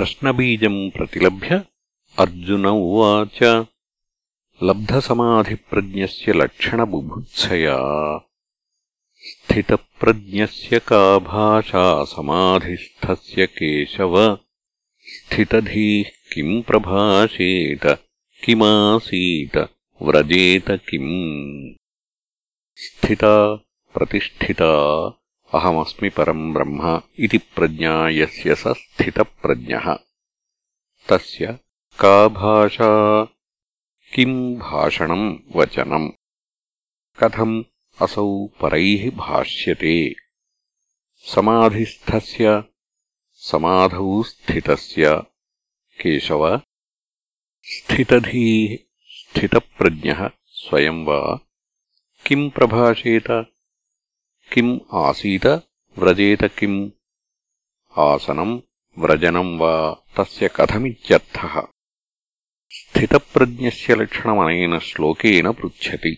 प्रश्नबीजम् प्रतिलभ्य। अर्जुन उवाच, लब्धसमाधिप्रज्ञस्य लक्षणबुभुत्सया। स्थितप्रज्ञस्य का भाषा समाधिस्थस्य केशव? स्थितधीः किम् प्रभाषेत? किमासीत? व्रजेत किम्? स्थिता, प्रतिष्ठिता अहमस्मि परम् ब्रह्म इति प्रज्ञा यस्य स स्थितप्रज्ञः। तस्य का भाषा? किम् भाषणम् कथम् असौ परैः भाष्यते? समाधिस्थस्य? समाधौ स्थितस्य? केशव? स्थितधीः? स्थितप्रज्ञः स्वयम् वा? किम् प्रभाषेत? కిం ఆసీత వ్రజేత కిం ఆసనం వ్రజనం వా తస్య కథమిత్యర్థ స్థితప్రజ్ఞస్య లక్షణమనైన శ్లోకేన పృచ్ఛతి